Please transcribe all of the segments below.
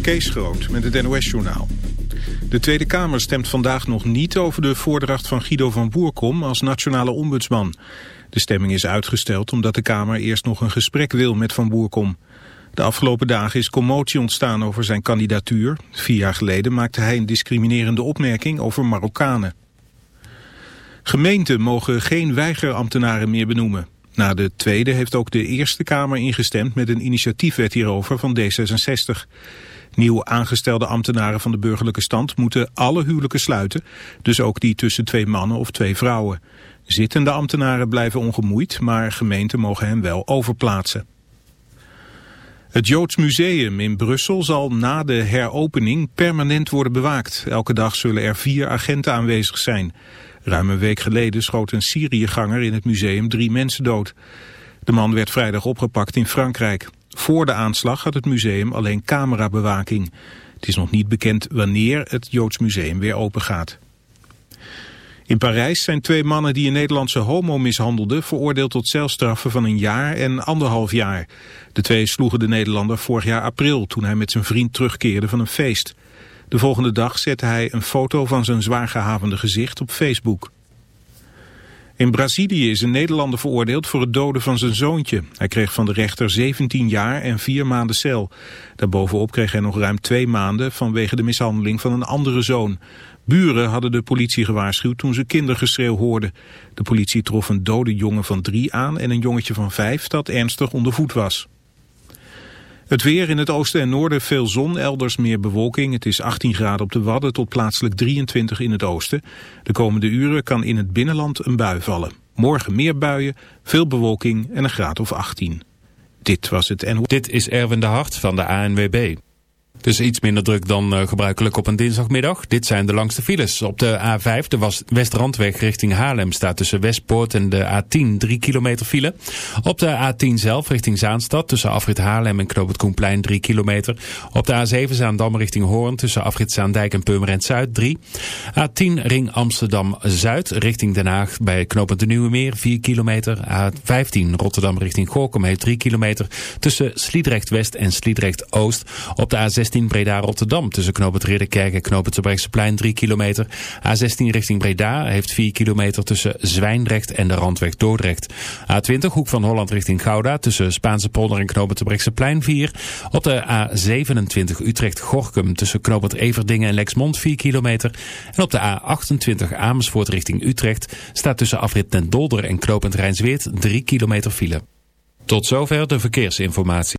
Kees Groot met het NOS-journaal. De Tweede Kamer stemt vandaag nog niet over de voordracht van Guido van Boerkom als nationale ombudsman. De stemming is uitgesteld omdat de Kamer eerst nog een gesprek wil met Van Boerkom. De afgelopen dagen is commotie ontstaan over zijn kandidatuur. Vier jaar geleden maakte hij een discriminerende opmerking over Marokkanen. Gemeenten mogen geen weigerambtenaren meer benoemen. Na de Tweede heeft ook de Eerste Kamer ingestemd met een initiatiefwet hierover van D66. Nieuw aangestelde ambtenaren van de burgerlijke stand moeten alle huwelijken sluiten, dus ook die tussen twee mannen of twee vrouwen. Zittende ambtenaren blijven ongemoeid, maar gemeenten mogen hen wel overplaatsen. Het Joods Museum in Brussel zal na de heropening permanent worden bewaakt. Elke dag zullen er vier agenten aanwezig zijn. Ruim een week geleden schoot een Syriëganger in het museum drie mensen dood. De man werd vrijdag opgepakt in Frankrijk. Voor de aanslag had het museum alleen camerabewaking. Het is nog niet bekend wanneer het Joods Museum weer open gaat. In Parijs zijn twee mannen die een Nederlandse homo mishandelden... veroordeeld tot celstraffen van een jaar en anderhalf jaar. De twee sloegen de Nederlander vorig jaar april... toen hij met zijn vriend terugkeerde van een feest. De volgende dag zette hij een foto van zijn zwaar gehavende gezicht op Facebook. In Brazilië is een Nederlander veroordeeld voor het doden van zijn zoontje. Hij kreeg van de rechter 17 jaar en 4 maanden cel. Daarbovenop kreeg hij nog ruim twee maanden vanwege de mishandeling van een andere zoon. Buren hadden de politie gewaarschuwd toen ze kindergeschreeuw hoorden. De politie trof een dode jongen van drie aan en een jongetje van vijf dat ernstig onder voet was. Het weer in het oosten en noorden veel zon, elders meer bewolking. Het is 18 graden op de Wadden tot plaatselijk 23 in het oosten. De komende uren kan in het binnenland een bui vallen. Morgen meer buien, veel bewolking en een graad of 18. Dit was het en... Dit is Erwin de Hart van de ANWB. Dus iets minder druk dan uh, gebruikelijk op een dinsdagmiddag. Dit zijn de langste files. Op de A5, de Westrandweg richting Haarlem, staat tussen Westpoort en de A10 3 kilometer file. Op de A10 zelf richting Zaanstad, tussen Afrit Haarlem en Knoop Koenplein 3 kilometer. Op de A7 Zaandam richting Hoorn, tussen Afrit Zaandijk en Purmerend Zuid 3. A10 ring Amsterdam-Zuid richting Den Haag bij Knoop de Nieuwe Meer 4 kilometer. A15 Rotterdam richting Gorkum heeft 3 kilometer tussen Sliedrecht West en Sliedrecht Oost. Op de A16 A16 Breda-Rotterdam tussen Knoop Ridderkerk en Knoop het plein 3 kilometer. A16 richting Breda heeft 4 kilometer tussen Zwijndrecht en de Randweg Dordrecht. A20 Hoek van Holland richting Gouda tussen Spaanse polder en Knoop het plein 4. Op de A27 Utrecht-Gorkum tussen Knoop Everdingen en Lexmond 4 kilometer. En op de A28 Amersfoort richting Utrecht staat tussen Afrit den Dolder en Knoop het Rijnsweert 3 kilometer file. Tot zover de verkeersinformatie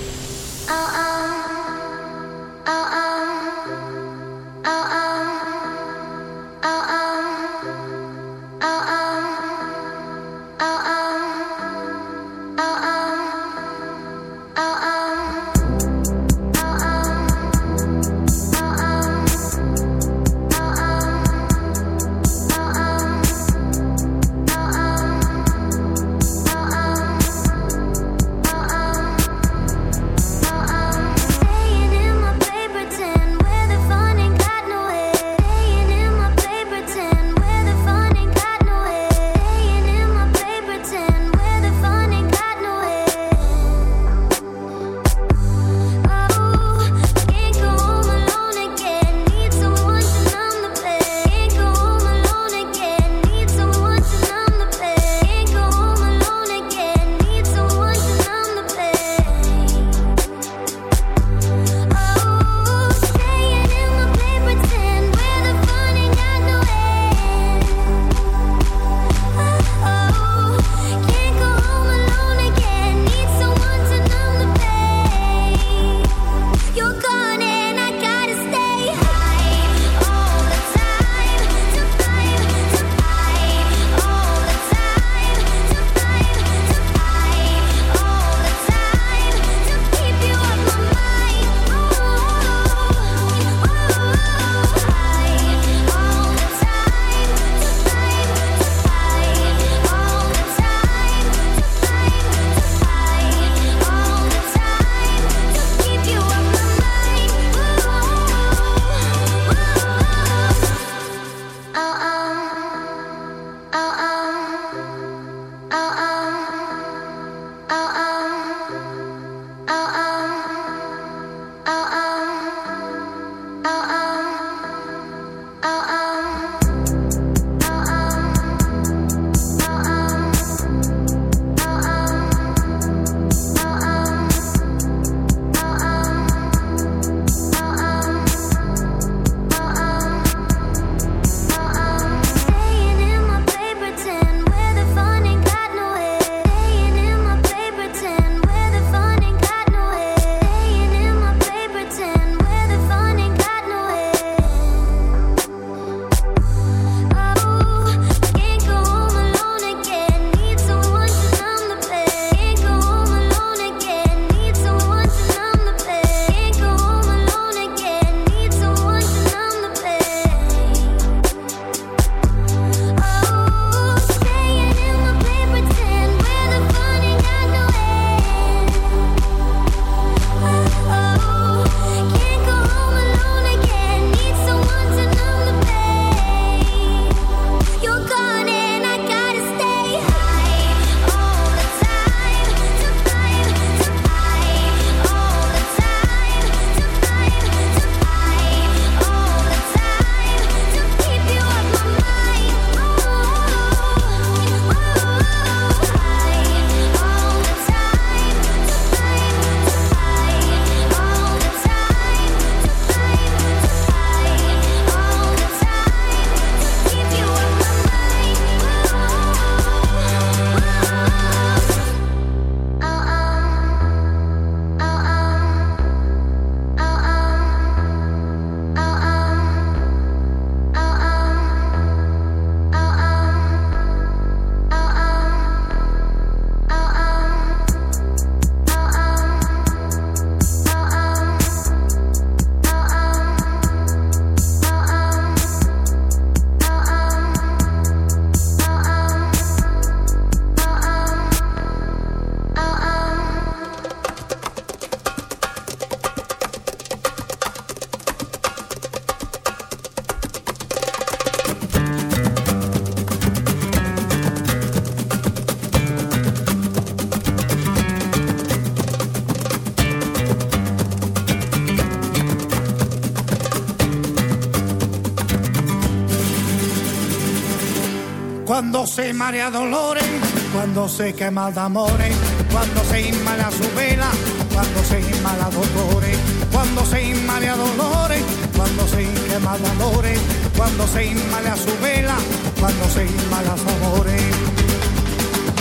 se marea dolores, cuando se quema de amores, cuando se inmala su vela, cuando se inmala dolores, cuando se inmala dolores, cuando se quema de amores, cuando se inmala su vela, cuando se inmala amores.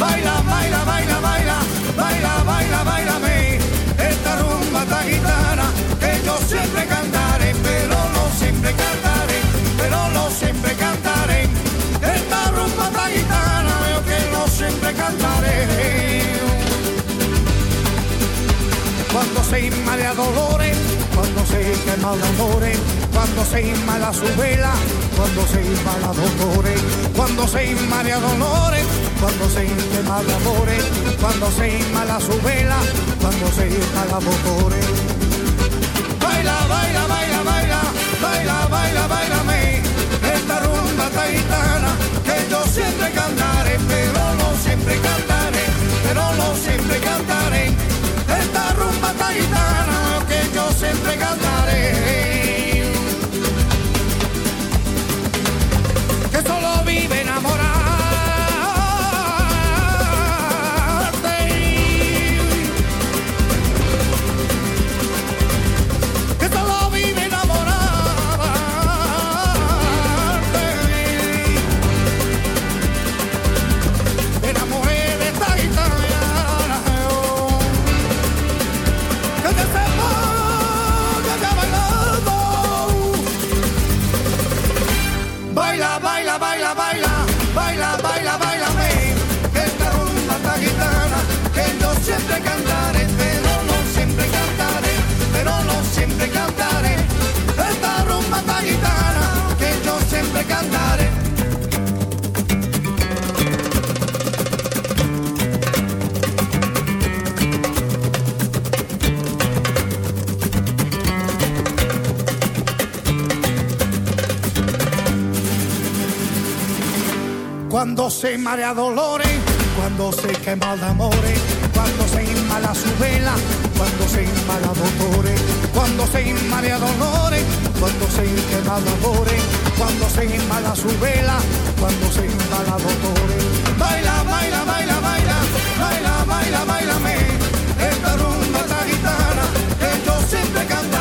Baila, baila, baila, baila, baila, baila, baila, esta rumba esta se inmala dolores, cuando se quema de amores, cuando se inmala su vela, cuando se inmala dolores, cuando se inmala dolores, cuando se quema cuando se inmala su vela, cuando se inmala dolores. Baila, baila, baila, baila, baila, baila, baila, me esta rumba taitana que yo siempre cantaré, pero no siempre cantaré, pero no siempre cantaré gitana que yo siempre cantaba. Cuando se marea dolores, cuando se quema de amores, cuando se inmala su vela, cuando se inmala dolores, cuando se inmala dolores, cuando se quema de amores, cuando se inmala su vela, cuando se inmala dolores. Baila, baila, baila, baila, baila, baila, baila, esta rumba esta gitana que yo siempre cantaré,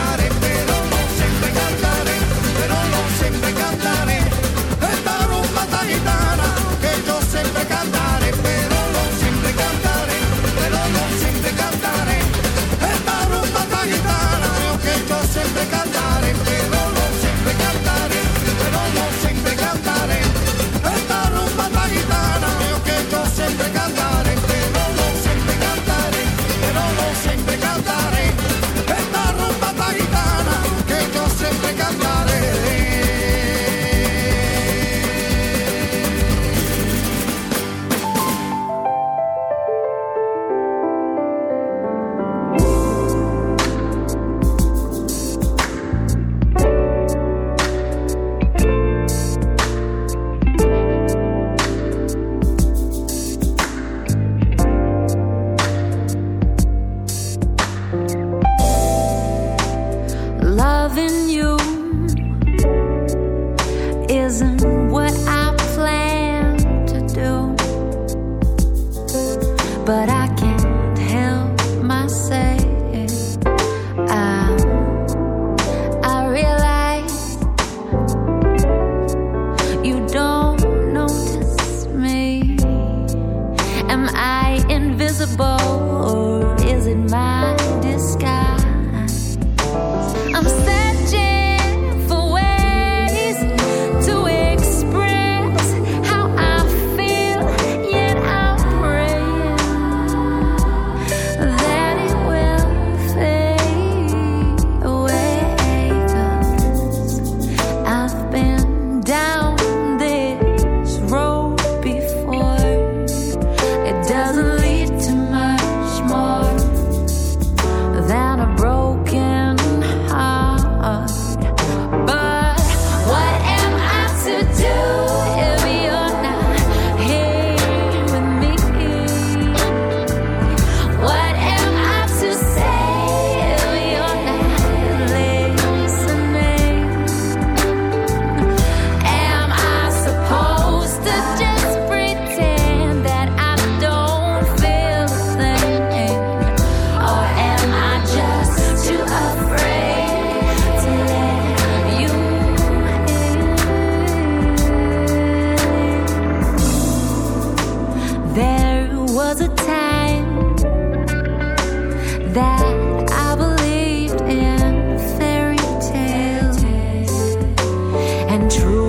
true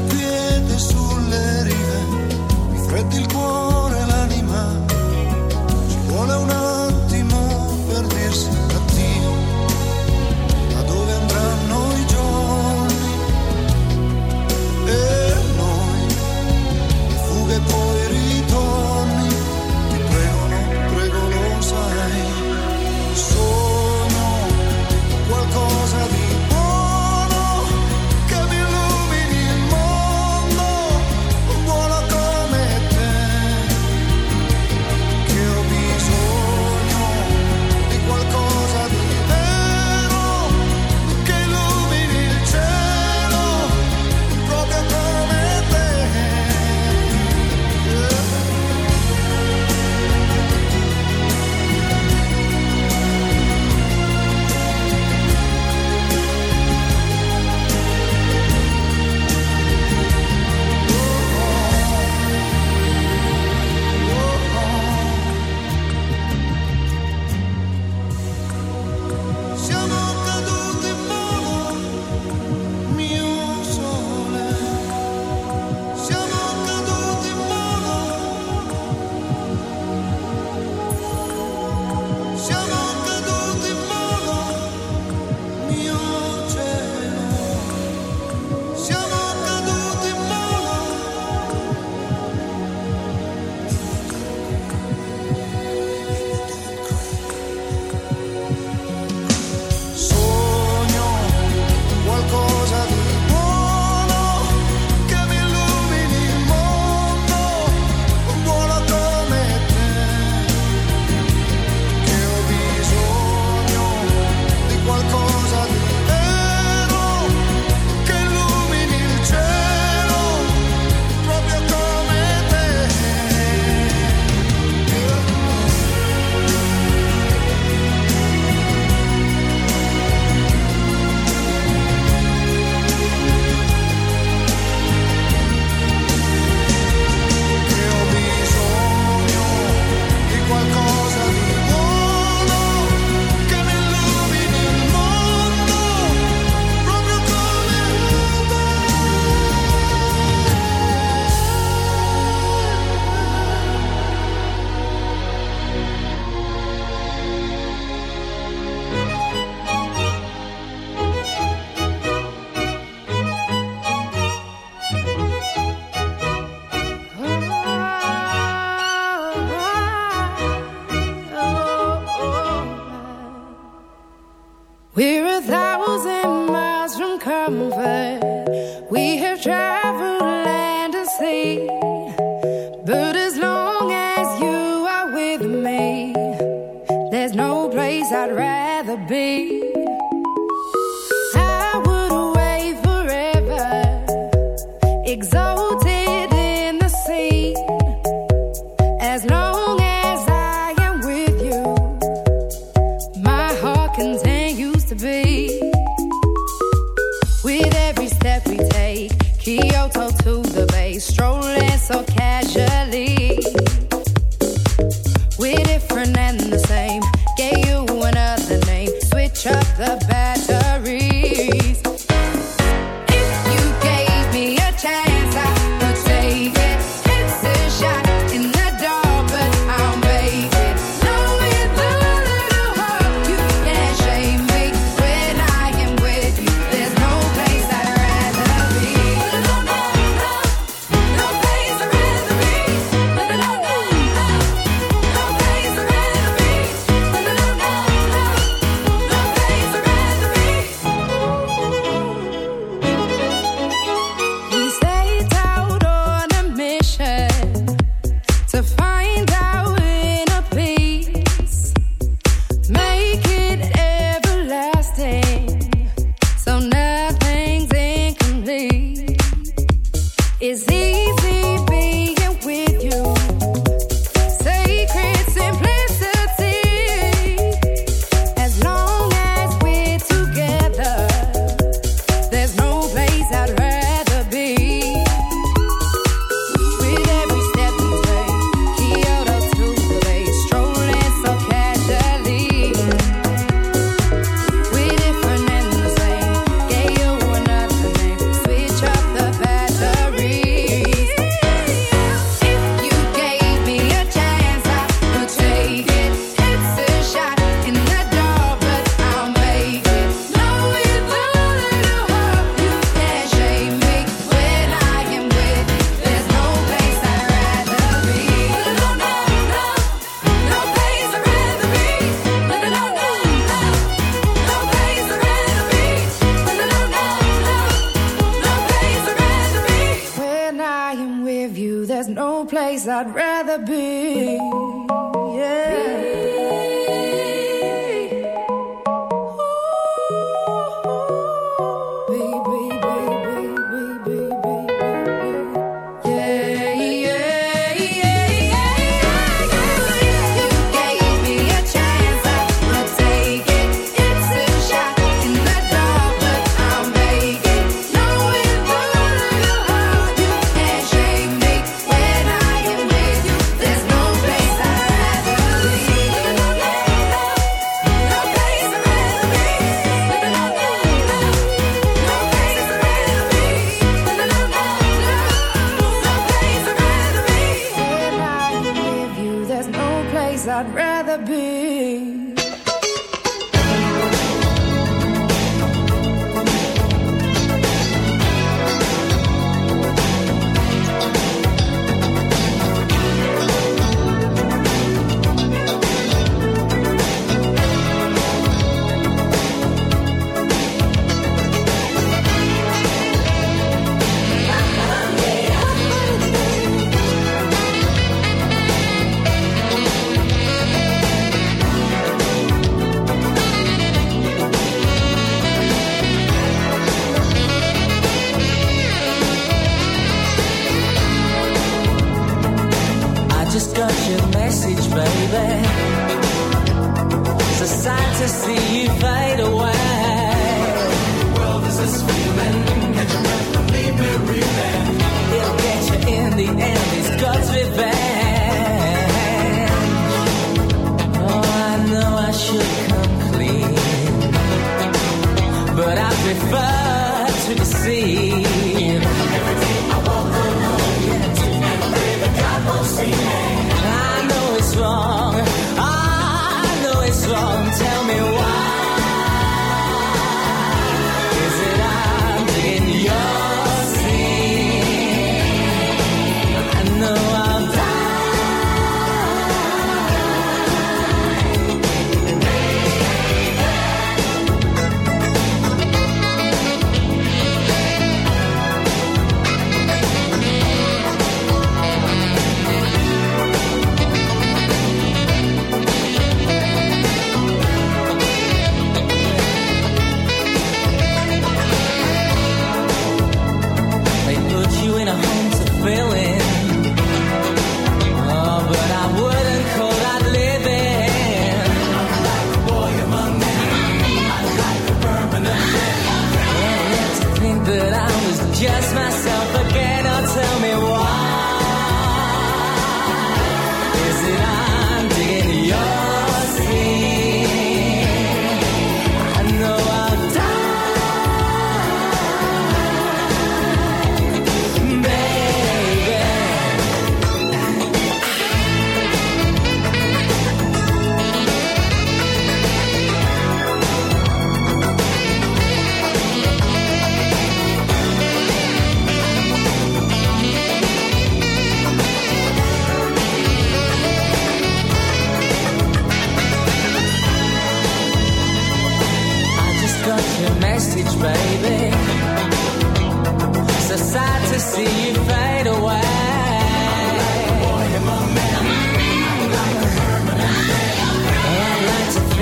Piede sulle rive mi freddi il cuore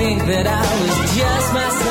think that I was just myself.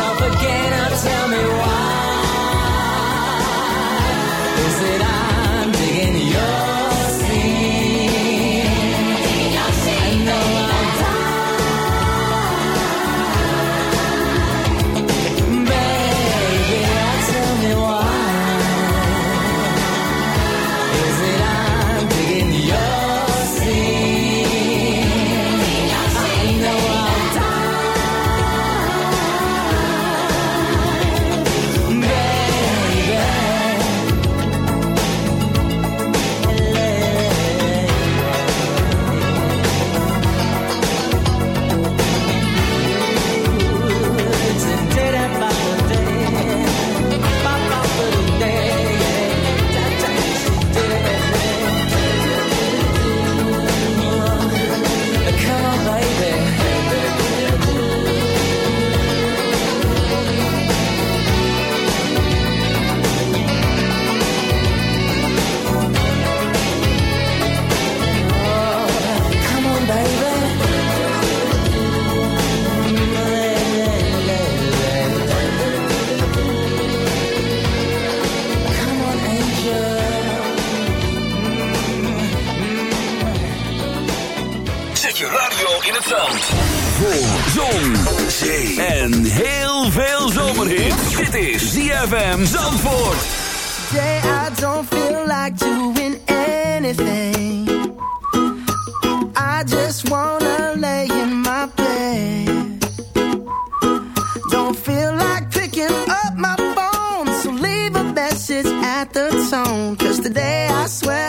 ZFM Zandvoort. Today I don't feel like doing anything. I just wanna lay in my bed. Don't feel like picking up my phone, so leave a message at the tone. Cause today I swear.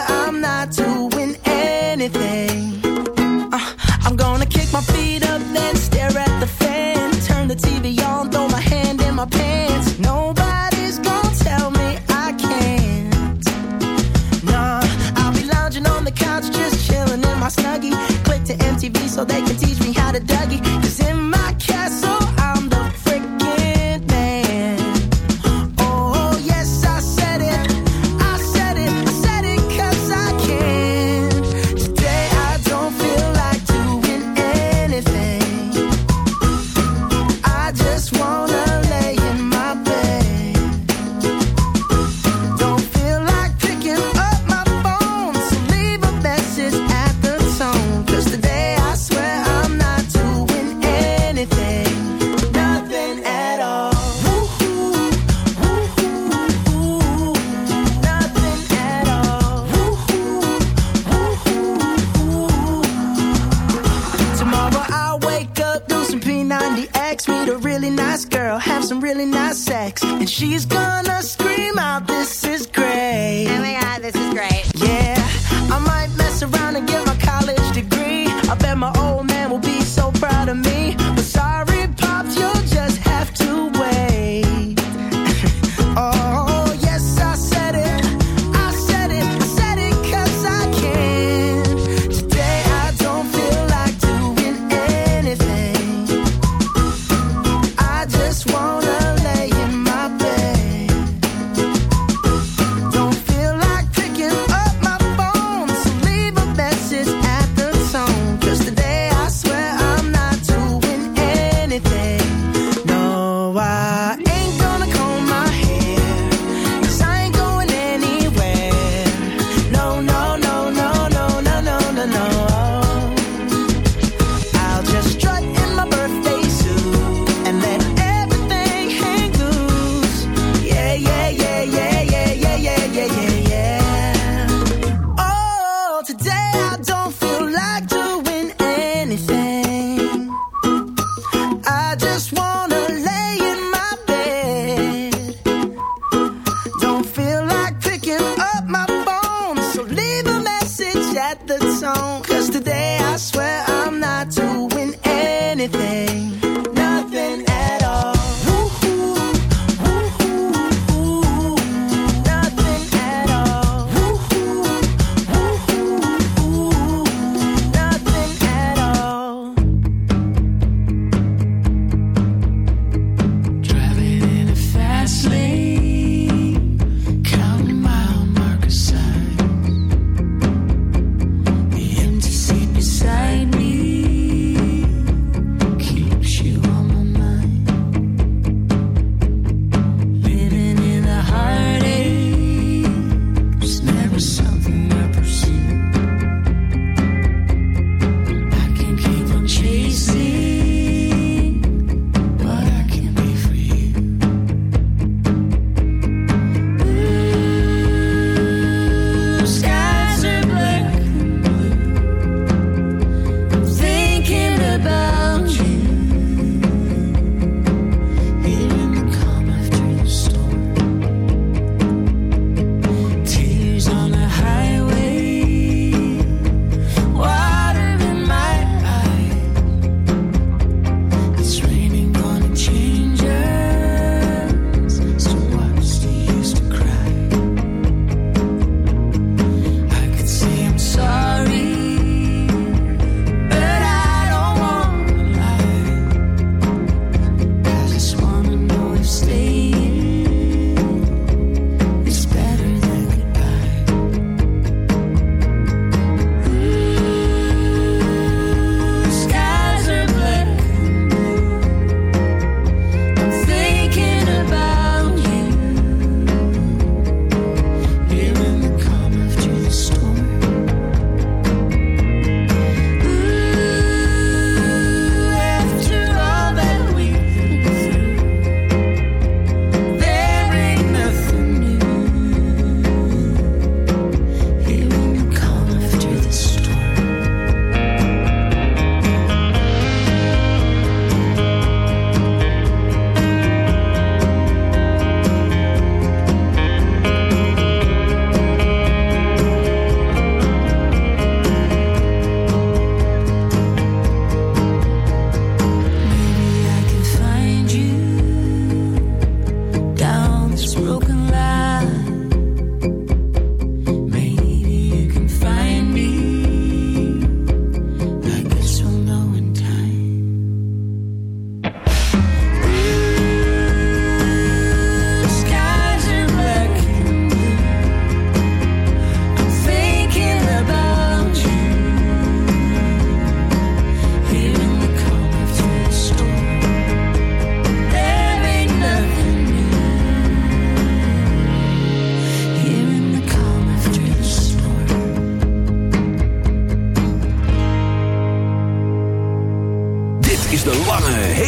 they can't.